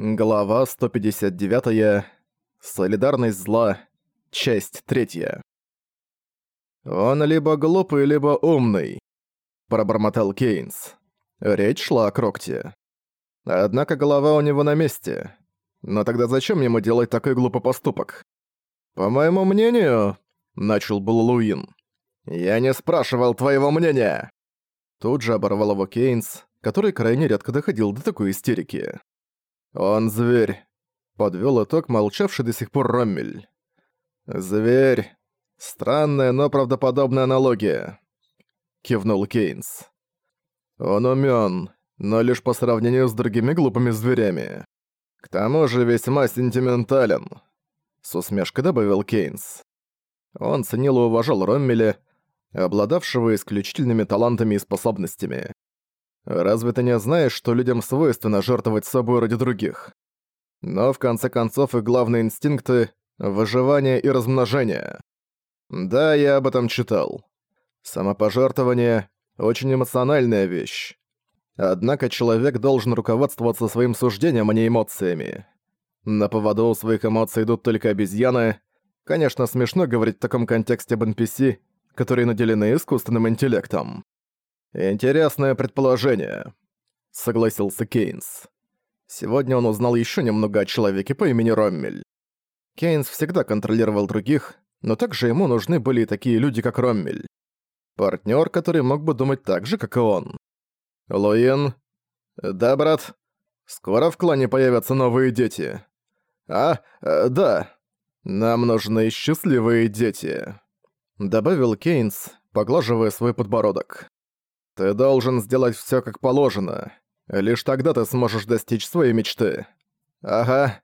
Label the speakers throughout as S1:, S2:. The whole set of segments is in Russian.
S1: Глава 159. Солидарность зла. Часть 3. «Он либо глупый, либо умный», – пробормотал Кейнс. Речь шла о Крокте. Однако голова у него на месте. Но тогда зачем ему делать такой глупый поступок? «По моему мнению», – начал был Луин. «Я не спрашивал твоего мнения!» Тут же оборвал его Кейнс, который крайне редко доходил до такой истерики. «Он зверь», — подвёл итог молчавший до сих пор Роммель. «Зверь. Странная, но правдоподобная аналогия», — кивнул Кейнс. «Он умён, но лишь по сравнению с другими глупыми зверями. К тому же весьма сентиментален», — с усмешкой добавил Кейнс. Он ценил и уважал Роммеля, обладавшего исключительными талантами и способностями. Разве ты не знаешь, что людям свойственно жертвовать собой ради других? Но в конце концов их главные инстинкты – выживание и размножение. Да, я об этом читал. Самопожертвование – очень эмоциональная вещь. Однако человек должен руководствоваться своим суждением, а не эмоциями. На поводу у своих эмоций идут только обезьяны. Конечно, смешно говорить в таком контексте об NPC, которые наделены искусственным интеллектом. «Интересное предположение», — согласился Кейнс. Сегодня он узнал еще немного о человеке по имени Роммель. Кейнс всегда контролировал других, но также ему нужны были такие люди, как Роммель. Партнер, который мог бы думать так же, как и он. «Луин?» «Да, брат. Скоро в клане появятся новые дети». «А, э, да. Нам нужны счастливые дети», — добавил Кейнс, поглаживая свой подбородок. Ты должен сделать все как положено. Лишь тогда ты сможешь достичь своей мечты. Ага,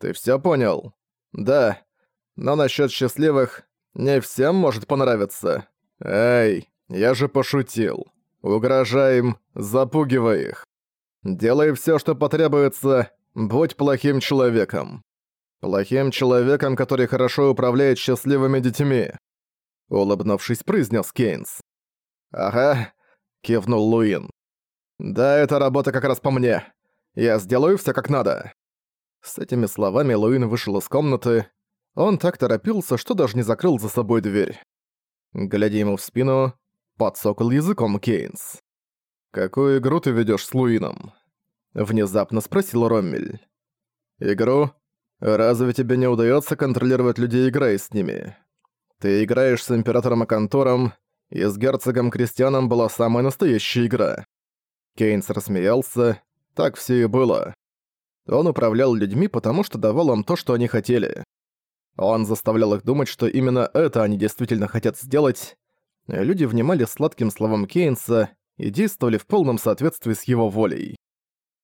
S1: ты все понял. Да, но насчет счастливых не всем может понравиться. Эй, я же пошутил. Угрожаем, запугивай их. Делай все, что потребуется, будь плохим человеком. Плохим человеком, который хорошо управляет счастливыми детьми. Улыбнувшись, произнес Кейнс. Ага, кивнул Луин. «Да, эта работа как раз по мне. Я сделаю все как надо». С этими словами Луин вышел из комнаты. Он так торопился, что даже не закрыл за собой дверь. Глядя ему в спину, подсокал языком Кейнс. «Какую игру ты ведёшь с Луином?» Внезапно спросил Роммель. «Игру? Разве тебе не удается контролировать людей, играя с ними? Ты играешь с Императором Акантором, и с герцогом Кристианом была самая настоящая игра. Кейнс рассмеялся, так все и было. Он управлял людьми, потому что давал им то, что они хотели. Он заставлял их думать, что именно это они действительно хотят сделать. Люди внимали сладким словам Кейнса и действовали в полном соответствии с его волей.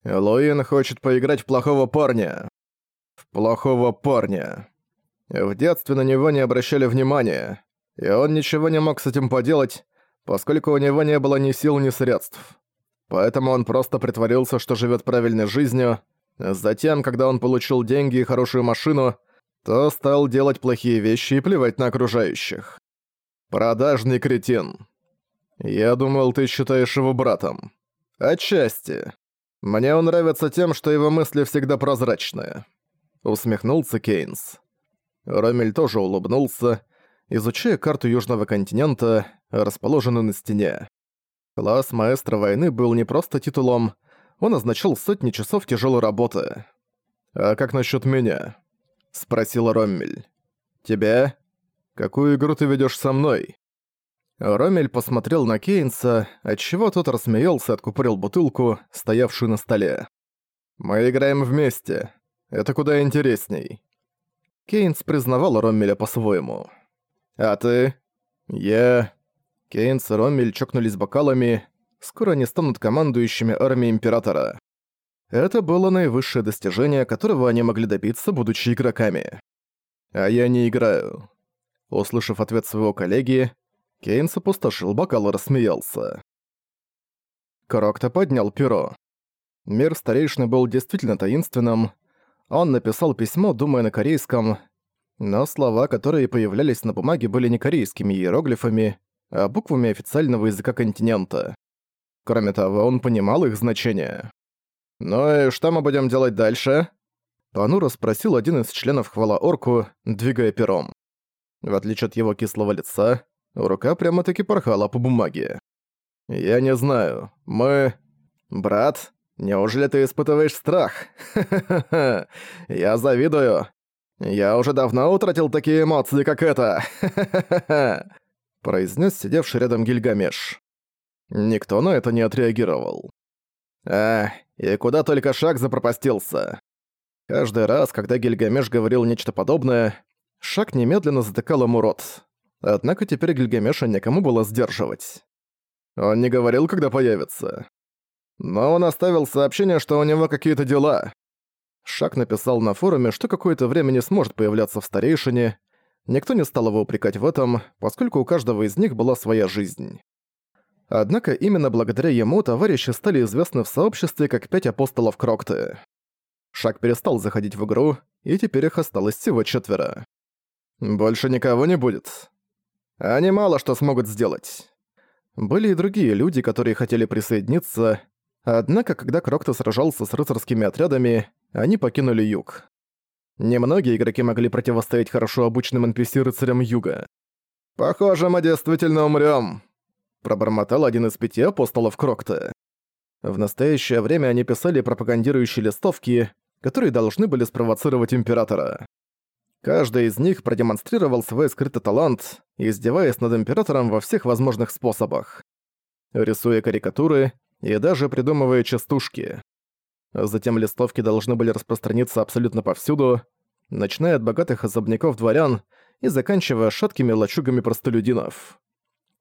S1: «Луин хочет поиграть в плохого парня». «В плохого парня». В детстве на него не обращали внимания и он ничего не мог с этим поделать, поскольку у него не было ни сил, ни средств. Поэтому он просто притворился, что живет правильной жизнью. Затем, когда он получил деньги и хорошую машину, то стал делать плохие вещи и плевать на окружающих. Продажный кретин. Я думал, ты считаешь его братом. Отчасти. Мне он нравится тем, что его мысли всегда прозрачные. Усмехнулся Кейнс. Ромель тоже улыбнулся, изучая карту Южного континента, расположенную на стене. Класс маэстро войны был не просто титулом, он означал сотни часов тяжелой работы. «А как насчет меня?» — спросил Роммель. «Тебя? Какую игру ты ведешь со мной?» Роммель посмотрел на Кейнса, отчего тот рассмеялся и откупорил бутылку, стоявшую на столе. «Мы играем вместе. Это куда интересней». Кейнс признавал Роммеля по-своему. А ты? Я... Кейн с Роммель чокнулись бокалами. Скоро они станут командующими армией Императора. Это было наивысшее достижение, которого они могли добиться, будучи игроками. «А я не играю». Услышав ответ своего коллеги, Кейнс опустошил бокал и рассмеялся. Крокто поднял перо. Мир старейшины был действительно таинственным. Он написал письмо, думая на корейском, но слова, которые появлялись на бумаге, были не корейскими иероглифами, а буквами официального языка континента. Кроме того, он понимал их значение. «Ну и что мы будем делать дальше?» Панура спросил один из членов хвала орку, двигая пером. В отличие от его кислого лица, рука прямо-таки порхала по бумаге. «Я не знаю. Мы...» «Брат, неужели ты испытываешь страх? Ха-ха-ха! Я завидую. «Я уже давно утратил такие эмоции, как это!» произнес сидевший рядом Гильгамеш. Никто на это не отреагировал. А, и куда только Шак запропастился. Каждый раз, когда Гильгамеш говорил нечто подобное, Шак немедленно затыкал ему рот. Однако теперь Гильгамеша некому было сдерживать. Он не говорил, когда появится. Но он оставил сообщение, что у него какие-то дела. Шак написал на форуме, что какое-то время не сможет появляться в старейшине. Никто не стал его упрекать в этом, поскольку у каждого из них была своя жизнь. Однако именно благодаря ему товарищи стали известны в сообществе как пять апостолов Крокты. Шак перестал заходить в игру, и теперь их осталось всего четверо. Больше никого не будет. Они мало что смогут сделать. Были и другие люди, которые хотели присоединиться, однако когда Крокта сражался с рыцарскими отрядами, они покинули юг. Немногие игроки могли противостоять хорошо обученным NPC-рыцарям юга. «Похоже, мы действительно умрём», — пробормотал один из пяти апостолов Крокта. В настоящее время они писали пропагандирующие листовки, которые должны были спровоцировать императора. Каждый из них продемонстрировал свой скрытый талант, издеваясь над императором во всех возможных способах. Рисуя карикатуры и даже придумывая частушки. Затем листовки должны были распространиться абсолютно повсюду, начиная от богатых особняков дворян и заканчивая шаткими лачугами простолюдинов.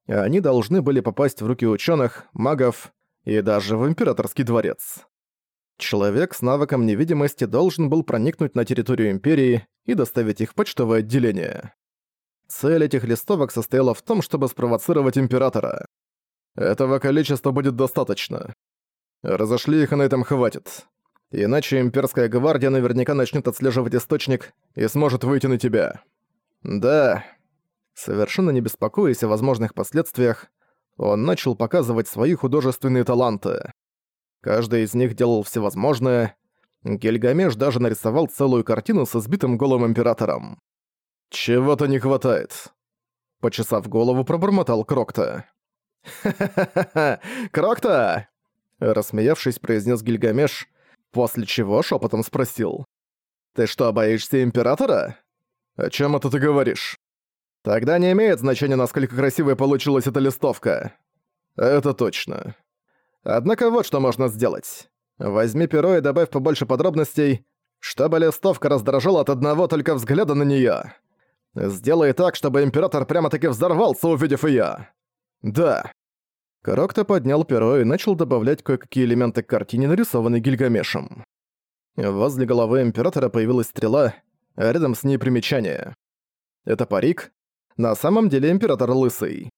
S1: Они должны были попасть в руки ученых, магов и даже в императорский дворец. Человек с навыком невидимости должен был проникнуть на территорию Империи и доставить их в почтовое отделение. Цель этих листовок состояла в том, чтобы спровоцировать Императора. Этого количества будет достаточно. Разошли их, и на этом хватит. Иначе имперская гвардия наверняка начнет отслеживать источник и сможет выйти на тебя. Да. Совершенно не беспокоясь о возможных последствиях, он начал показывать свои художественные таланты. Каждый из них делал всевозможное. Гильгамеш даже нарисовал целую картину со сбитым голым императором. «Чего-то не хватает», — почесав голову, пробормотал Крокта. «Ха-ха-ха! Крокта!» Рассмеявшись, произнес Гильгамеш, после чего шепотом спросил. «Ты что, боишься Императора?» «О чем это ты говоришь?» «Тогда не имеет значения, насколько красивой получилась эта листовка». «Это точно. Однако вот что можно сделать. Возьми перо и добавь побольше подробностей, чтобы листовка раздражала от одного только взгляда на нее. Сделай так, чтобы Император прямо-таки взорвался, увидев ее. «Да». Каракта поднял перо и начал добавлять кое-какие элементы к картине, нарисованной Гильгамешем. Возле головы императора появилась стрела, а рядом с ней примечание. Это парик. На самом деле император лысый.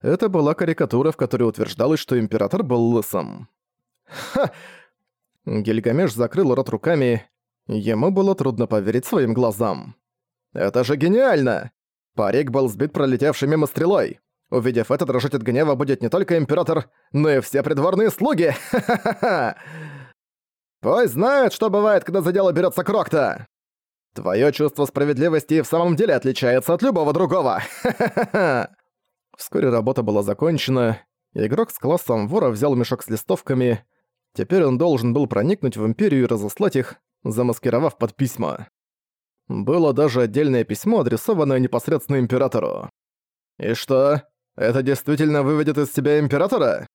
S1: Это была карикатура, в которой утверждалось, что император был лысым. Ха! Гильгамеш закрыл рот руками. Ему было трудно поверить своим глазам. «Это же гениально! Парик был сбит пролетевшей мимо стрелой. Увидев это, дрожить от гнева будет не только император, но и все придворные слуги. Пусть знают, что бывает, когда за дело берется Крокта. Твое чувство справедливости в самом деле отличается от любого другого. Вскоре работа была закончена. Игрок с классом вора взял мешок с листовками. Теперь он должен был проникнуть в империю и разослать их, замаскировав под письма. Было даже отдельное письмо, адресованное непосредственно императору. «И что? Это действительно выведет из тебя Императора?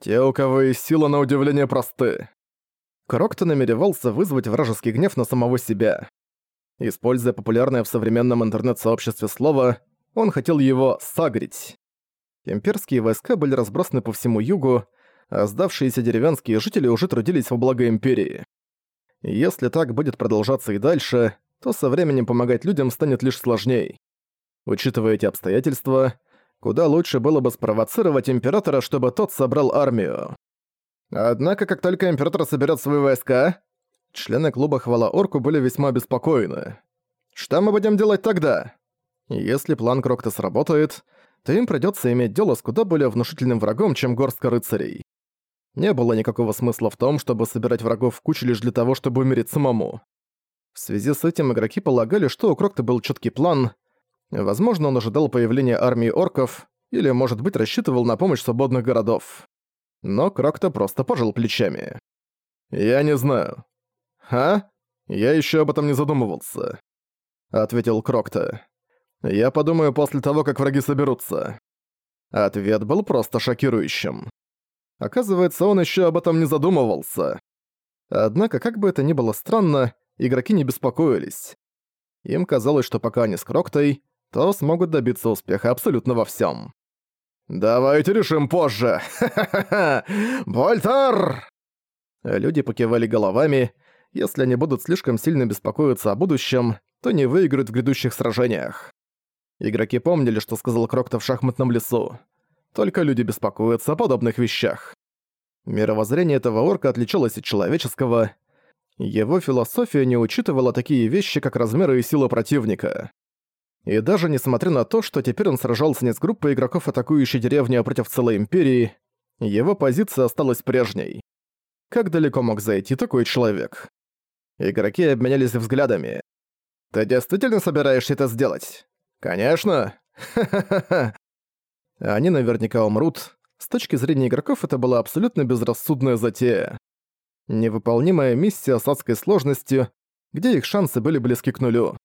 S1: Те, у кого есть сила на удивление просты. Крокто намеревался вызвать вражеский гнев на самого себя. Используя популярное в современном интернет-сообществе слово, он хотел его «сагрить». Имперские войска были разбросаны по всему югу, а сдавшиеся деревенские жители уже трудились во благо Империи. Если так будет продолжаться и дальше, то со временем помогать людям станет лишь сложней. Учитывая эти обстоятельства, куда лучше было бы спровоцировать императора, чтобы тот собрал армию. Однако, как только император соберет свои войска, члены клуба «Хвала Орку» были весьма обеспокоены. «Что мы будем делать тогда?» Если план Крокта сработает, то им придется иметь дело с куда более внушительным врагом, чем горстка рыцарей. Не было никакого смысла в том, чтобы собирать врагов в кучу лишь для того, чтобы умереть самому. В связи с этим игроки полагали, что у Крокта был четкий план — Возможно, он ожидал появления армии орков, или, может быть, рассчитывал на помощь свободных городов. Но Крокто просто пожал плечами. «Я не знаю». «Ха? Я еще об этом не задумывался», — ответил Крокто. «Я подумаю после того, как враги соберутся». Ответ был просто шокирующим. Оказывается, он еще об этом не задумывался. Однако, как бы это ни было странно, игроки не беспокоились. Им казалось, что пока они с Кроктой, то смогут добиться успеха абсолютно во всем. «Давайте решим позже! Больтар!» Люди покивали головами. Если они будут слишком сильно беспокоиться о будущем, то не выиграют в грядущих сражениях. Игроки помнили, что сказал Крокта в шахматном лесу. Только люди беспокоятся о подобных вещах. Мировоззрение этого орка отличалось от человеческого. Его философия не учитывала такие вещи, как размеры и сила противника. И даже несмотря на то, что теперь он сражался не с группой игроков, атакующей деревню, а против целой империи, его позиция осталась прежней. Как далеко мог зайти такой человек? Игроки обменялись взглядами. «Ты действительно собираешься это сделать?» «Конечно!» Ха-ха-ха. Они наверняка умрут. С точки зрения игроков это была абсолютно безрассудная затея. Невыполнимая миссия с адской сложностью, где их шансы были близки к нулю.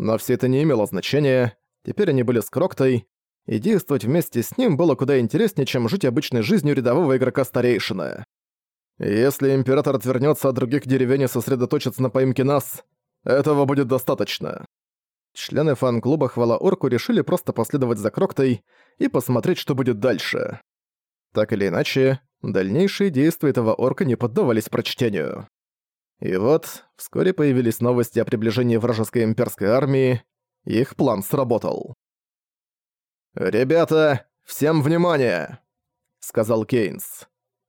S1: Но все это не имело значения, теперь они были с Кроктой, и действовать вместе с ним было куда интереснее, чем жить обычной жизнью рядового игрока-старейшина. Если Император отвернется от других деревень и сосредоточится на поимке нас, этого будет достаточно. Члены фан-клуба Хвала Орку решили просто последовать за Кроктой и посмотреть, что будет дальше. Так или иначе, дальнейшие действия этого орка не поддавались прочтению. И вот, вскоре появились новости о приближении вражеской имперской армии, их план сработал. «Ребята, всем внимание!» — сказал Кейнс.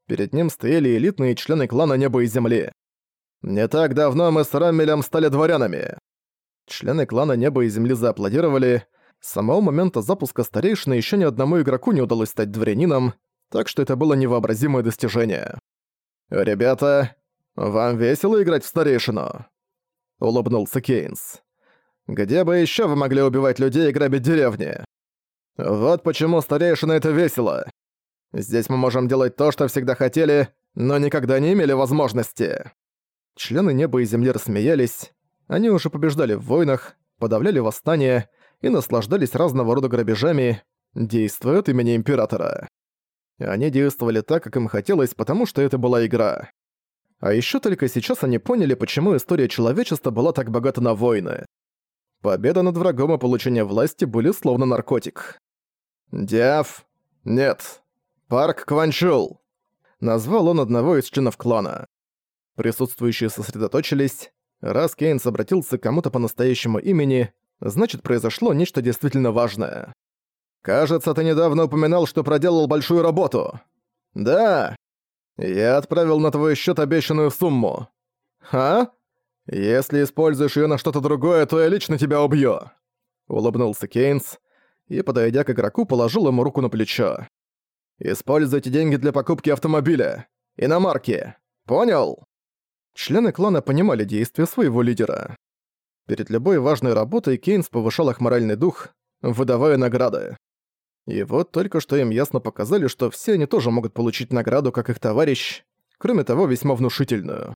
S1: Перед ним стояли элитные члены клана Неба и Земли. «Не так давно мы с Раммелем стали дворянами». Члены клана Неба и Земли зааплодировали. С самого момента запуска старейшины еще ни одному игроку не удалось стать дворянином, так что это было невообразимое достижение. «Ребята, «Вам весело играть в старейшину?» — улыбнулся Кейнс. «Где бы еще вы могли убивать людей и грабить деревни? Вот почему старейшина — это весело. Здесь мы можем делать то, что всегда хотели, но никогда не имели возможности». Члены неба и земли рассмеялись. Они уже побеждали в войнах, подавляли восстания и наслаждались разного рода грабежами, действуя от имени Императора. Они действовали так, как им хотелось, потому что это была игра. А еще только сейчас они поняли, почему история человечества была так богата на войны. Победа над врагом и получение власти были словно наркотик. «Диаф? Нет. Парк Кванчул!» Назвал он одного из членов клана. Присутствующие сосредоточились. Раз Кейнс обратился к кому-то по настоящему имени, значит произошло нечто действительно важное. «Кажется, ты недавно упоминал, что проделал большую работу». «Да, я отправил на твой счет обещанную сумму. А? Если используешь ее на что-то другое, то я лично тебя убью. Улыбнулся Кейнс и, подойдя к игроку, положил ему руку на плечо. Используйте деньги для покупки автомобиля. и на марки. Понял? Члены клана понимали действия своего лидера. Перед любой важной работой Кейнс повышал их моральный дух, выдавая награды. И вот только что им ясно показали, что все они тоже могут получить награду, как их товарищ, кроме того, весьма внушительную.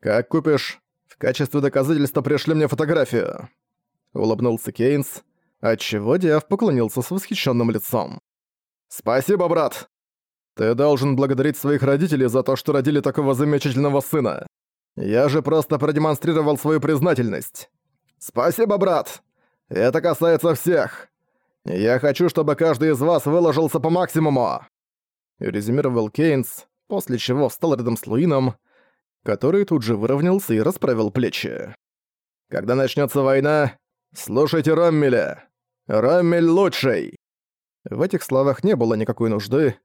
S1: «Как купишь? В качестве доказательства пришли мне фотографию!» Улыбнулся Кейнс, отчего Диаф поклонился с восхищенным лицом. «Спасибо, брат! Ты должен благодарить своих родителей за то, что родили такого замечательного сына. Я же просто продемонстрировал свою признательность. Спасибо, брат! Это касается всех!» «Я хочу, чтобы каждый из вас выложился по максимуму!» Резюмировал Кейнс, после чего встал рядом с Луином, который тут же выровнялся и расправил плечи. «Когда начнется война, слушайте Роммеля! Роммель лучший!» В этих словах не было никакой нужды.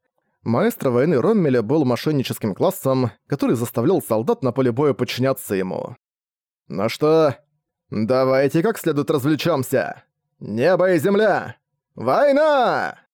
S1: Маэстро войны Роммеля был мошенническим классом, который заставлял солдат на поле боя подчиняться ему. «Ну что, давайте как следует развлечемся! Небо и земля!» ڤاینا!